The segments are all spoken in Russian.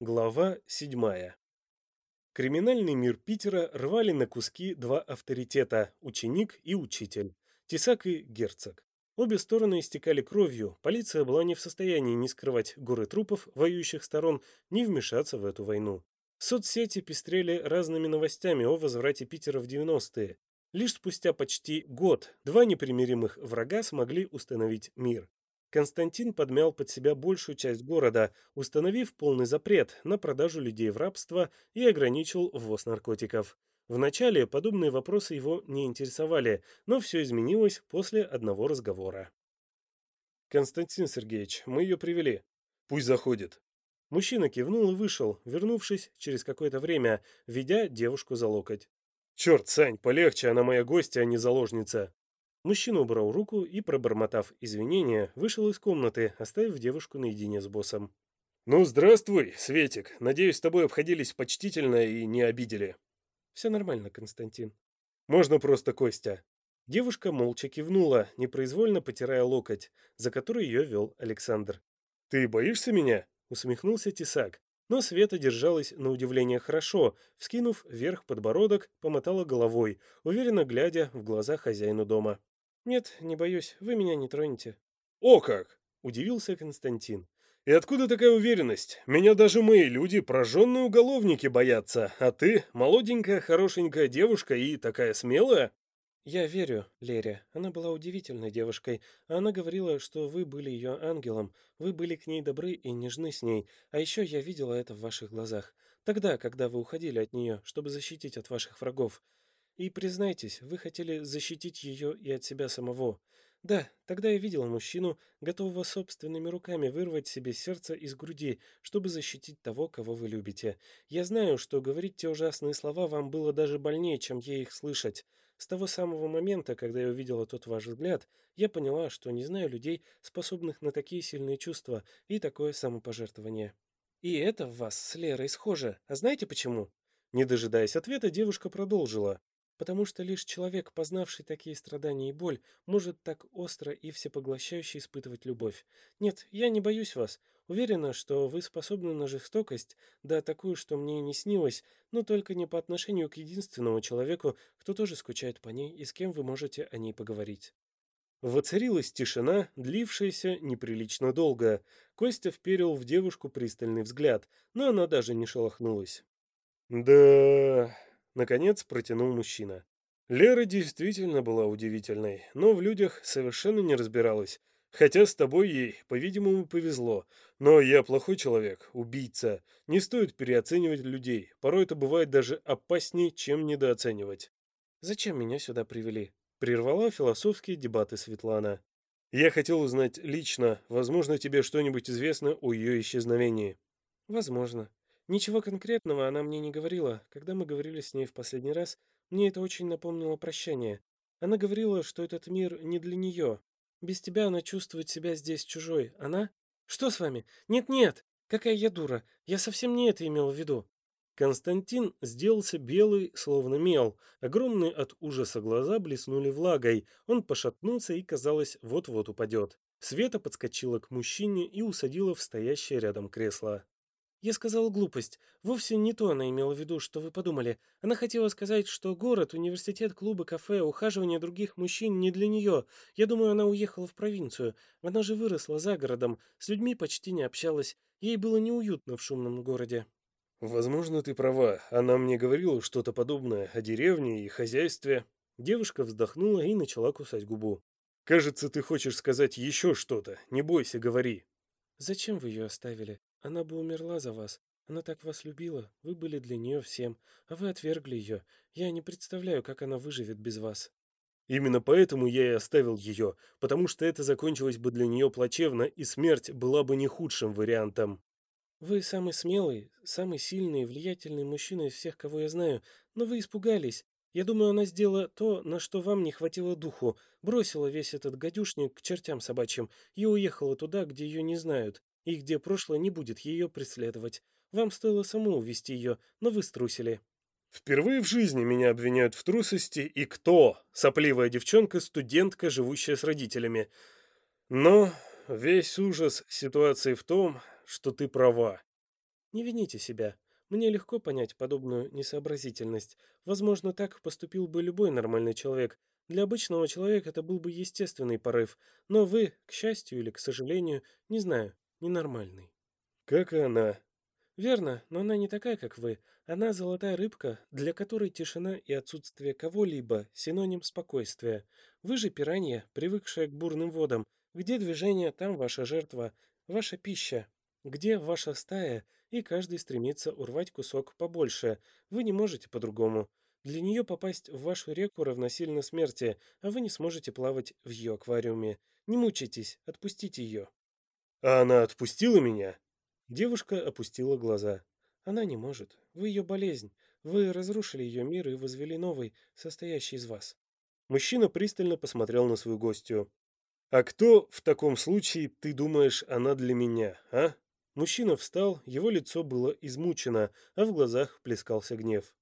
Глава 7. Криминальный мир Питера рвали на куски два авторитета – ученик и учитель, Тесак и Герцог. Обе стороны истекали кровью, полиция была не в состоянии ни скрывать горы трупов воюющих сторон, ни вмешаться в эту войну. Соцсети пестрели разными новостями о возврате Питера в 90-е. Лишь спустя почти год два непримиримых врага смогли установить мир. Константин подмял под себя большую часть города, установив полный запрет на продажу людей в рабство и ограничил ввоз наркотиков. Вначале подобные вопросы его не интересовали, но все изменилось после одного разговора. «Константин Сергеевич, мы ее привели. Пусть заходит». Мужчина кивнул и вышел, вернувшись через какое-то время, ведя девушку за локоть. «Черт, Сань, полегче, она моя гостья, а не заложница». Мужчина убрал руку и, пробормотав извинения, вышел из комнаты, оставив девушку наедине с боссом. «Ну, здравствуй, Светик. Надеюсь, с тобой обходились почтительно и не обидели». «Все нормально, Константин». «Можно просто Костя». Девушка молча кивнула, непроизвольно потирая локоть, за который ее вел Александр. «Ты боишься меня?» — усмехнулся Тесак. Но Света держалась на удивление хорошо, вскинув вверх подбородок, помотала головой, уверенно глядя в глаза хозяину дома. «Нет, не боюсь, вы меня не тронете». «О как!» – удивился Константин. «И откуда такая уверенность? Меня даже мои люди, прожженные уголовники, боятся, а ты – молоденькая, хорошенькая девушка и такая смелая?» «Я верю, Лере. Она была удивительной девушкой. Она говорила, что вы были ее ангелом. Вы были к ней добры и нежны с ней. А еще я видела это в ваших глазах. Тогда, когда вы уходили от нее, чтобы защитить от ваших врагов. И признайтесь, вы хотели защитить ее и от себя самого. Да, тогда я видела мужчину, готового собственными руками вырвать себе сердце из груди, чтобы защитить того, кого вы любите. Я знаю, что говорить те ужасные слова вам было даже больнее, чем ей их слышать. С того самого момента, когда я увидела тот ваш взгляд, я поняла, что не знаю людей, способных на такие сильные чувства и такое самопожертвование. И это в вас с Лерой схоже. А знаете почему? Не дожидаясь ответа, девушка продолжила потому что лишь человек, познавший такие страдания и боль, может так остро и всепоглощающе испытывать любовь. Нет, я не боюсь вас. Уверена, что вы способны на жестокость, да такую, что мне не снилось, но только не по отношению к единственному человеку, кто тоже скучает по ней и с кем вы можете о ней поговорить. Воцарилась тишина, длившаяся неприлично долго. Костя вперил в девушку пристальный взгляд, но она даже не шелохнулась. «Да...» Наконец протянул мужчина. Лера действительно была удивительной, но в людях совершенно не разбиралась. Хотя с тобой ей, по-видимому, повезло. Но я плохой человек, убийца. Не стоит переоценивать людей. Порой это бывает даже опаснее, чем недооценивать. «Зачем меня сюда привели?» Прервала философские дебаты Светлана. «Я хотел узнать лично. Возможно, тебе что-нибудь известно о ее исчезновении». «Возможно. Ничего конкретного она мне не говорила. Когда мы говорили с ней в последний раз, мне это очень напомнило прощание. Она говорила, что этот мир не для нее. Без тебя она чувствует себя здесь чужой. Она? Что с вами? Нет-нет! Какая я дура! Я совсем не это имел в виду. Константин сделался белый, словно мел. Огромные от ужаса глаза блеснули влагой. Он пошатнулся и, казалось, вот-вот упадет. Света подскочила к мужчине и усадила в стоящее рядом кресло. Я сказала глупость. Вовсе не то она имела в виду, что вы подумали. Она хотела сказать, что город, университет, клубы, кафе, ухаживание других мужчин не для нее. Я думаю, она уехала в провинцию. Она же выросла за городом, с людьми почти не общалась. Ей было неуютно в шумном городе. Возможно, ты права. Она мне говорила что-то подобное о деревне и хозяйстве. Девушка вздохнула и начала кусать губу. Кажется, ты хочешь сказать еще что-то. Не бойся, говори. Зачем вы ее оставили? Она бы умерла за вас. Она так вас любила, вы были для нее всем, а вы отвергли ее. Я не представляю, как она выживет без вас». Именно поэтому я и оставил ее, потому что это закончилось бы для нее плачевно, и смерть была бы не худшим вариантом. Вы самый смелый, самый сильный и влиятельный мужчина из всех, кого я знаю, но вы испугались. Я думаю, она сделала то, на что вам не хватило духу, бросила весь этот гадюшник к чертям собачьим и уехала туда, где ее не знают и где прошлое не будет ее преследовать. Вам стоило саму увести ее, но вы струсили». «Впервые в жизни меня обвиняют в трусости, и кто? Сопливая девчонка, студентка, живущая с родителями. Но весь ужас ситуации в том, что ты права. Не вините себя. Мне легко понять подобную несообразительность. Возможно, так поступил бы любой нормальный человек. Для обычного человека это был бы естественный порыв. Но вы, к счастью или к сожалению, не знаю, ненормальный. Как и она. Верно, но она не такая, как вы. Она золотая рыбка, для которой тишина и отсутствие кого-либо – синоним спокойствия. Вы же пиранья, привыкшая к бурным водам. Где движение, там ваша жертва, ваша пища. Где ваша стая, и каждый стремится урвать кусок побольше. Вы не можете по-другому. Для нее попасть в вашу реку равносильно смерти, а вы не сможете плавать в ее аквариуме. Не мучайтесь, отпустите ее. А она отпустила меня? Девушка опустила глаза. Она не может. Вы ее болезнь. Вы разрушили ее мир и возвели новый, состоящий из вас. Мужчина пристально посмотрел на свою гостью. «А кто в таком случае, ты думаешь, она для меня, а?» Мужчина встал, его лицо было измучено, а в глазах плескался гнев.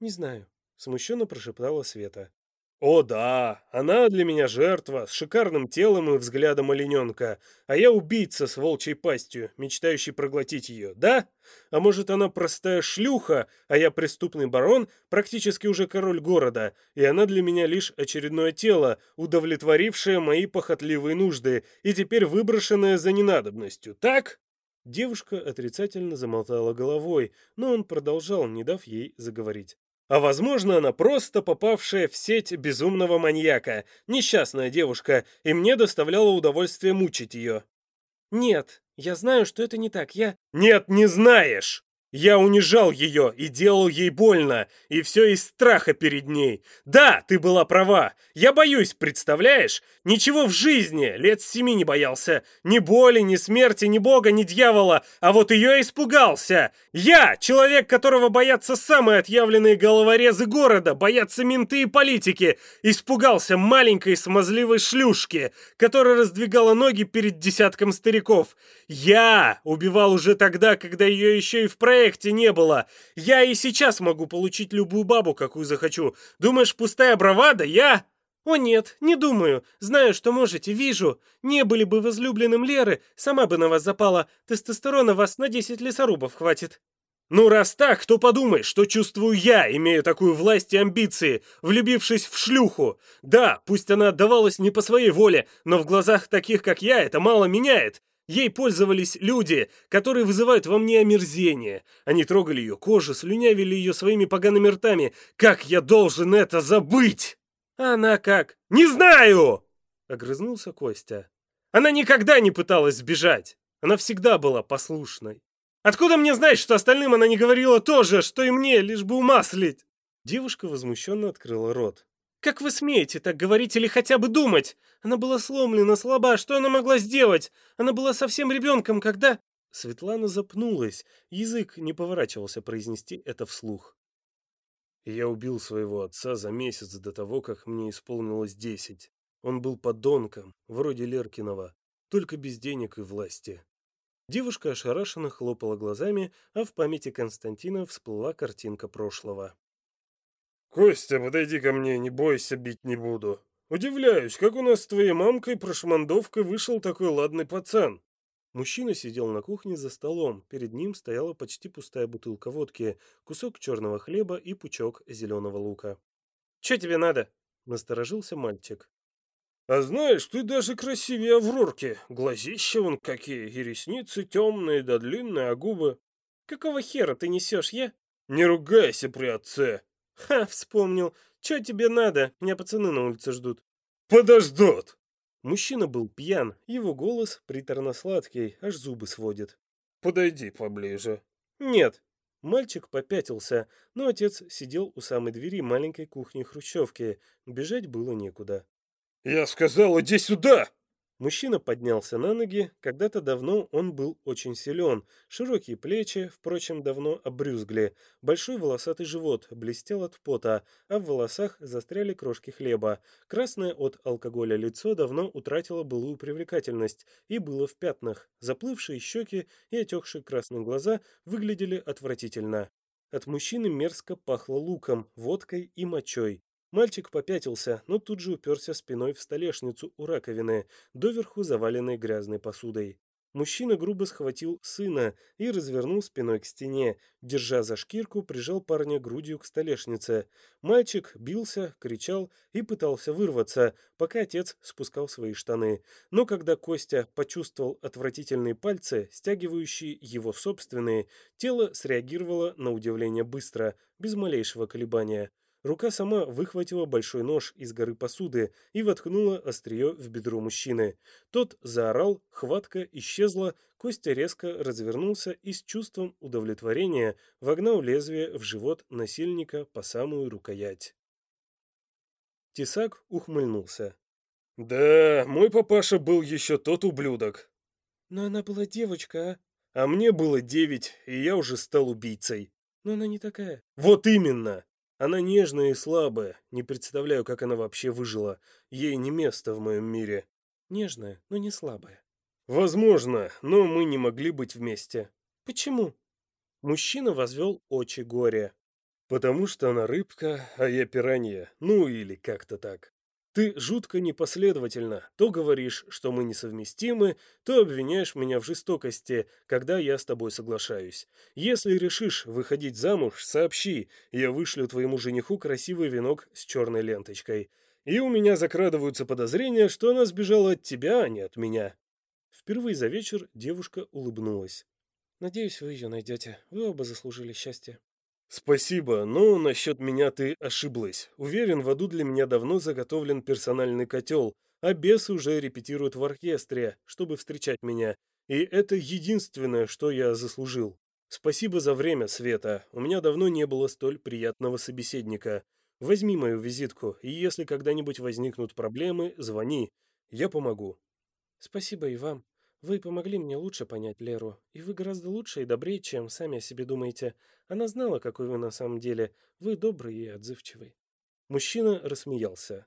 «Не знаю», — смущенно прошептала Света. «О да, она для меня жертва, с шикарным телом и взглядом олененка, а я убийца с волчьей пастью, мечтающий проглотить ее, да? А может, она простая шлюха, а я преступный барон, практически уже король города, и она для меня лишь очередное тело, удовлетворившее мои похотливые нужды и теперь выброшенное за ненадобностью, так?» Девушка отрицательно замотала головой, но он продолжал, не дав ей заговорить. А возможно, она просто попавшая в сеть безумного маньяка, несчастная девушка, и мне доставляло удовольствие мучить ее. Нет, я знаю, что это не так, я... Нет, не знаешь! Я унижал ее и делал ей больно, и все из страха перед ней. Да, ты была права. Я боюсь, представляешь? Ничего в жизни, лет семи не боялся. Ни боли, ни смерти, ни бога, ни дьявола. А вот ее испугался. Я, человек, которого боятся самые отъявленные головорезы города, боятся менты и политики, испугался маленькой смазливой шлюшки, которая раздвигала ноги перед десятком стариков. Я убивал уже тогда, когда ее еще и в проекте проекте не было. Я и сейчас могу получить любую бабу, какую захочу. Думаешь, пустая бравада? Я...» «О нет, не думаю. Знаю, что можете, вижу. Не были бы возлюбленным Леры, сама бы на вас запала. Тестостерона вас на 10 лесорубов хватит». «Ну, раз так, то подумай, что чувствую я, имея такую власть и амбиции, влюбившись в шлюху. Да, пусть она отдавалась не по своей воле, но в глазах таких, как я, это мало меняет. Ей пользовались люди, которые вызывают во мне омерзение. Они трогали ее кожу, слюнявили ее своими погаными ртами. Как я должен это забыть? Она как? Не знаю! Огрызнулся Костя. Она никогда не пыталась сбежать. Она всегда была послушной. Откуда мне знать, что остальным она не говорила то же, что и мне, лишь бы умаслить? Девушка возмущенно открыла рот. Как вы смеете так говорить или хотя бы думать? Она была сломлена, слаба, что она могла сделать? Она была совсем ребенком, когда...» Светлана запнулась, язык не поворачивался произнести это вслух. «Я убил своего отца за месяц до того, как мне исполнилось десять. Он был подонком, вроде Леркинова, только без денег и власти». Девушка ошарашенно хлопала глазами, а в памяти Константина всплыла картинка прошлого. «Костя, подойди ко мне, не бойся, бить не буду. Удивляюсь, как у нас с твоей мамкой прошмандовкой вышел такой ладный пацан». Мужчина сидел на кухне за столом, перед ним стояла почти пустая бутылка водки, кусок черного хлеба и пучок зеленого лука. «Че тебе надо?» — насторожился мальчик. «А знаешь, ты даже красивее Аврорки. Глазища вон какие, и ресницы темные да длинные, а губы...» «Какого хера ты несешь, я?» «Не ругайся при отце!» «Ха, вспомнил. Че тебе надо? Меня пацаны на улице ждут». «Подождут!» Мужчина был пьян, его голос приторно-сладкий, аж зубы сводит. «Подойди поближе». «Нет». Мальчик попятился, но отец сидел у самой двери маленькой кухни хрущевки. Бежать было некуда. «Я сказал, иди сюда!» Мужчина поднялся на ноги, когда-то давно он был очень силен, широкие плечи, впрочем, давно обрюзгли, большой волосатый живот блестел от пота, а в волосах застряли крошки хлеба, красное от алкоголя лицо давно утратило былую привлекательность и было в пятнах, заплывшие щеки и отекшие красные глаза выглядели отвратительно. От мужчины мерзко пахло луком, водкой и мочой. Мальчик попятился, но тут же уперся спиной в столешницу у раковины, доверху заваленной грязной посудой. Мужчина грубо схватил сына и развернул спиной к стене, держа за шкирку, прижал парня грудью к столешнице. Мальчик бился, кричал и пытался вырваться, пока отец спускал свои штаны. Но когда Костя почувствовал отвратительные пальцы, стягивающие его собственные, тело среагировало на удивление быстро, без малейшего колебания. Рука сама выхватила большой нож из горы посуды и воткнула острие в бедро мужчины. Тот заорал, хватка исчезла, Костя резко развернулся и с чувством удовлетворения вогнал лезвие в живот насильника по самую рукоять. Тесак ухмыльнулся. «Да, мой папаша был еще тот ублюдок». «Но она была девочка, а?» «А мне было девять, и я уже стал убийцей». «Но она не такая». «Вот именно!» Она нежная и слабая, не представляю, как она вообще выжила. Ей не место в моем мире. Нежная, но не слабая. Возможно, но мы не могли быть вместе. Почему? Мужчина возвел очи горе. Потому что она рыбка, а я пиранья. Ну или как-то так. Ты жутко непоследовательно. То говоришь, что мы несовместимы, то обвиняешь меня в жестокости, когда я с тобой соглашаюсь. Если решишь выходить замуж, сообщи, я вышлю твоему жениху красивый венок с черной ленточкой. И у меня закрадываются подозрения, что она сбежала от тебя, а не от меня. Впервые за вечер девушка улыбнулась. «Надеюсь, вы ее найдете. Вы оба заслужили счастье». «Спасибо, но насчет меня ты ошиблась. Уверен, в аду для меня давно заготовлен персональный котел, а бесы уже репетируют в оркестре, чтобы встречать меня. И это единственное, что я заслужил. Спасибо за время, Света. У меня давно не было столь приятного собеседника. Возьми мою визитку, и если когда-нибудь возникнут проблемы, звони. Я помогу». «Спасибо и вам. Вы помогли мне лучше понять Леру, и вы гораздо лучше и добрее, чем сами о себе думаете. Она знала, какой вы на самом деле. Вы добрый и отзывчивый. Мужчина рассмеялся.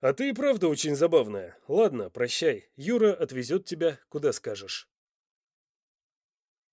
«А ты и правда очень забавная. Ладно, прощай. Юра отвезет тебя, куда скажешь».